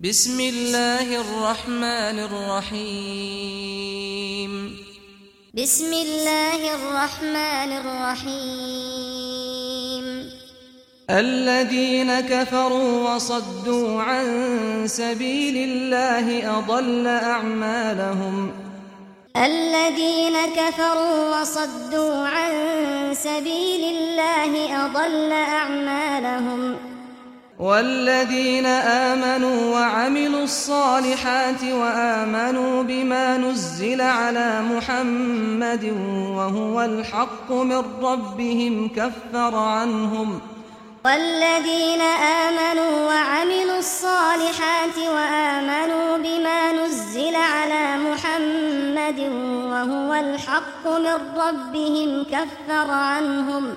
بسم الله الرحمن الرحيم بسم الله الرحمن الرحيم الذين كفروا وصدوا عن سبيل الله اضل اعمالهم الذين كفروا وصدوا عن سبيل الله اضل اعمالهم والذين آمنوا وعملوا الصالحات وآمنوا بما نزل على محمد وهو الحق من ربهم كفر عنهم والذين آمنوا وعملوا الصالحات وآمنوا بما نزل على محمد وهو الحق من ربهم كفر عنهم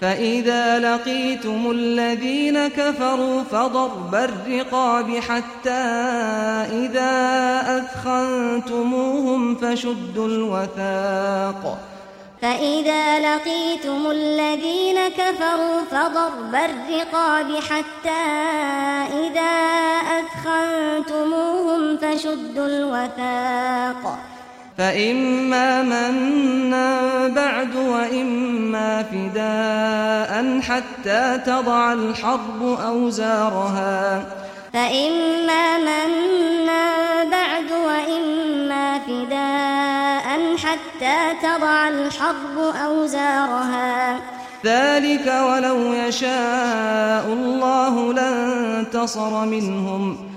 فإذا لقيتم الذين كفروا فضرب الرقاب حتى إذا أثخنتموهم فشدوا الوثاق فإذا لقيتم الذين كفروا فضرب الرقاب حتى إذا أثخنتموهم فشدوا الوثاق فإما منا بعد وإما فداء حتى تضع الحرب أوزارها. فإما منا بعد وإما فداء حتى تضع الحرب أوزارها. ذلك ولو يشاء الله لن تصر منهم.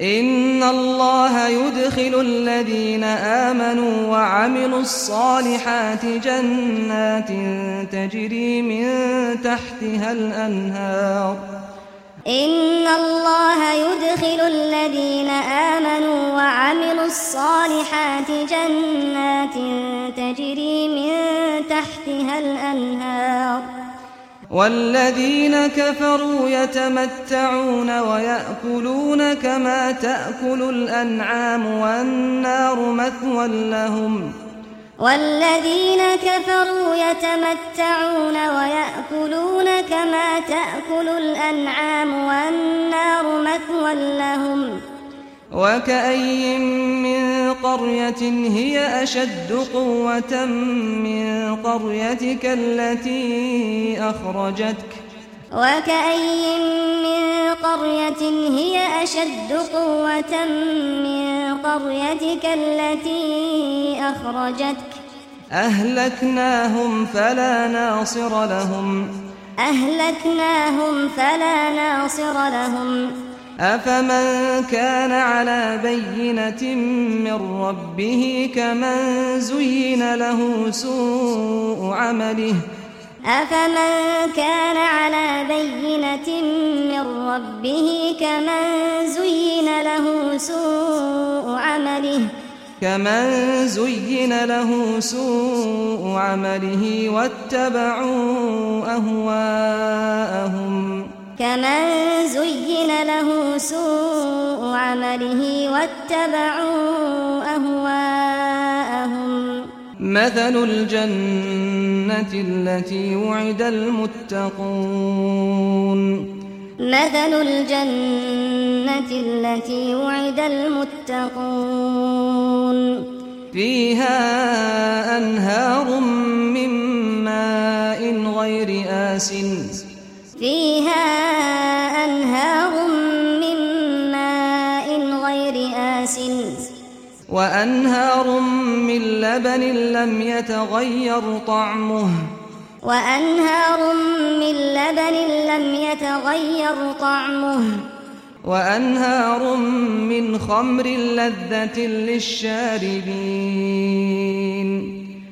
ان الله يدخل الذين امنوا وعملوا الصالحات جنات تجري من تحتها الانهار ان الله يدخل الذين امنوا وعملوا الصالحات جنات تجري من تحتها الانهار والذين كفروا يتمتعون ويأكلون كما تأكل الأنعام والنار مثوى لهم والذين كفروا يتمتعون ويأكلون كما تأكل الأنعام والنار مثوى لهم وكأي من قرية هي أشد قوة من قريتك التي أخرجتك. وكأي من قرية هي أشد قوة من قريتك التي أخرجتك. أهلكناهم فلا ناصر لهم. أهلكناهم فلا ناصر لهم. أفمن كان على بينة من ربه كمن زين له سوء عمله أفمن كان على بينة من ربه كمن زين له سوء عمله كمن زين له سوء عمله واتبعوا أهواءهم كمن زين له سوء عمله واتبعوا أهواءهم. مثل الجنة التي وعد المتقون. مثل الجنة التي وعد المتقون. فيها أنهار من ماء غير آسن. فيها أنهار من ماء غير آسن وأنهار من لبن لم يتغير طعمه. وأنهار من لبن لم يتغير طعمه. وأنهار من خمر لذة للشاربين.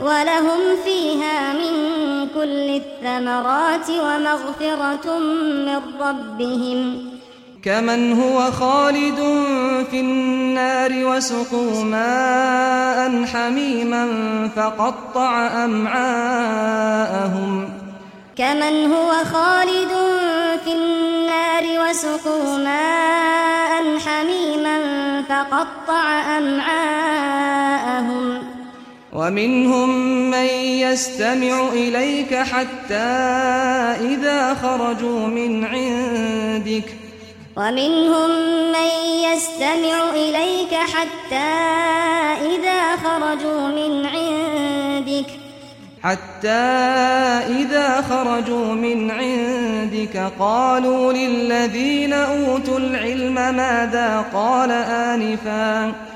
ولهم فيها من كل الثمرات ومغفرة من ربهم. كمن هو خالد في النار وسقوا ماء حميما فقطع أمعاءهم. كمن هو خالد في النار وسقوا ماء حميما فقطع أمعاءهم. ومنهم من يستمع إليك حتى إذا خرجوا من عندك. ومنهم من يستمع إليك حتى إذا خرجوا من عندك. حتى إذا خرجوا من عندك قالوا للذين أوتوا العلم ماذا قال آنفاً.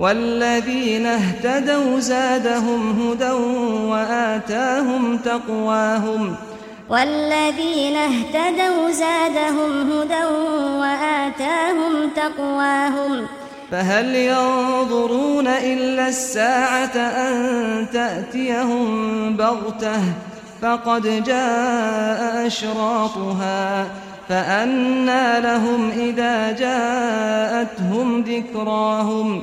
والذين اهتدوا زادهم هدى وآتاهم تقواهم والذين اهتدوا زادهم هدى وآتاهم تقواهم فهل ينظرون إلا الساعة أن تأتيهم بغتة فقد جاء أشراطها فأنا لهم إذا جاءتهم ذكراهم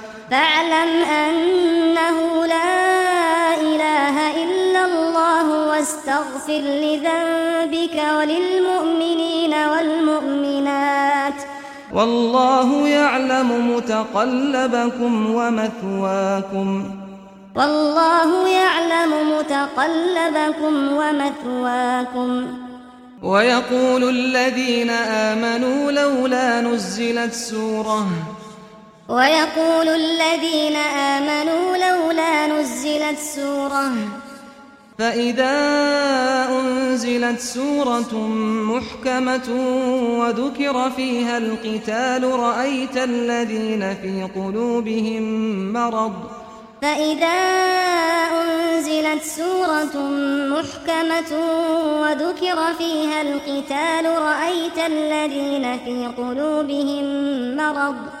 فاعلم أنه لا إله إلا الله واستغفر لذنبك وللمؤمنين والمؤمنات. والله يعلم متقلبكم ومثواكم. والله يعلم متقلبكم ومثواكم. ويقول الذين آمنوا لولا نزلت سورة ويقول الذين آمنوا لولا نزلت سورة. فإذا أنزلت سورة محكمة وذكر فيها القتال رأيت الذين في قلوبهم مرض. فإذا أنزلت سورة محكمة وذكر فيها القتال رأيت الذين في قلوبهم مرض.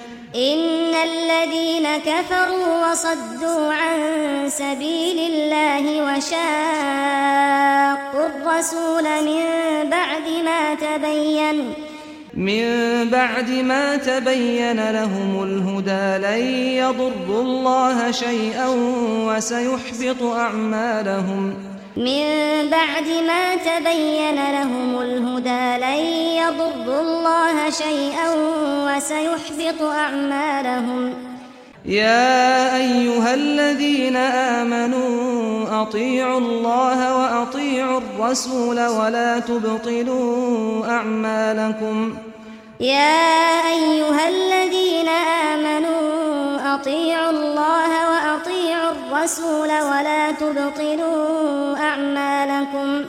إن الذين كفروا وصدوا عن سبيل الله وشاقوا الرسول من بعد ما تبين من بعد ما تبين لهم الهدى لن يضر الله شيئا وسيحبط أعمالهم من بعد ما تبين لهم الهدى لن يضر الله شيئا وسيحبط أعمالهم. يا أيها الذين آمنوا أطيعوا الله وأطيعوا الرسول ولا تبطلوا أعمالكم. يا أيها الذين آمنوا أطيعوا الله وأطيعوا الرسول ولا تبطلوا أعمالكم.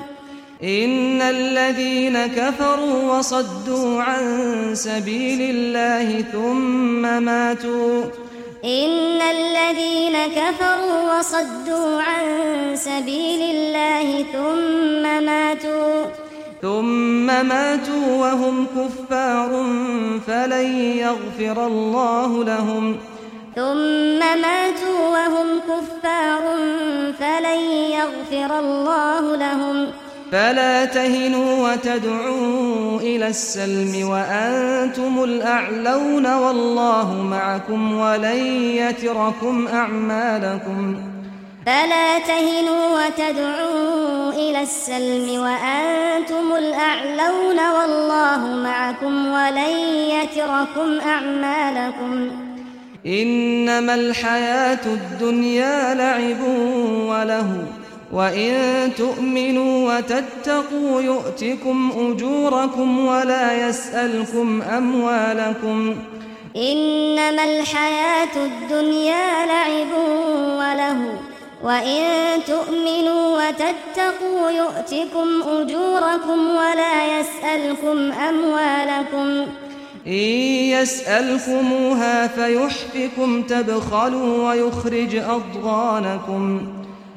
إن الذين كفروا وصدوا عن سبيل الله ثم ماتوا. إن الذين كفروا وصدوا عن سبيل الله ثم ماتوا. ثم ماتوا وهم كفار فلن يغفر الله لهم. ثم ماتوا وهم كفار فلن يغفر الله لهم. فلا تهنوا وتدعوا إلى السلم وأنتم الأعلون والله معكم ولن يتركم أعمالكم. فلا تهنوا وتدعوا إلى السلم وأنتم الأعلون والله معكم ولن يتركم أعمالكم. إنما الحياة الدنيا لعب وله وإن تؤمنوا وتتقوا يؤتكم أجوركم ولا يسألكم أموالكم. إنما الحياة الدنيا لعب وله وَإِن تُؤْمِنُوا وَتَتَّقُوا يُؤْتِكُمْ أُجُورَكُمْ وَلَا يَسْأَلْكُمْ أَمْوَالَكُمْ إِن يَسْأَلُكُمُهَا فَيُحْفِكُمْ تَبْخَلُوا وَيُخْرِجْ أَضْغَانَكُمْ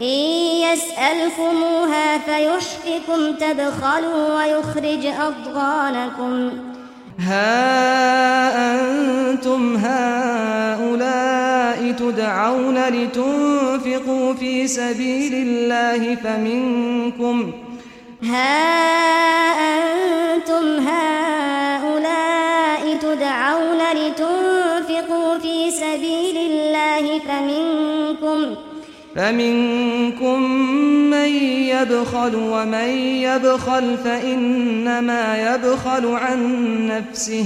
إِن يَسْأَلُكُمُهَا فَيُحْفِكُمْ تَبْخَلُوا وَيُخْرِجْ أَضْغَانَكُمْ هَا أَنْتُمْ هَؤُلَاءِ تُدْعَوْنَ لِتُنْفِقُوا سبيل الله فمنكم. ها أنتم هؤلاء تدعون لتنفقوا في سبيل الله فمنكم. فمنكم من يبخل ومن يبخل فإنما يبخل عن نفسه.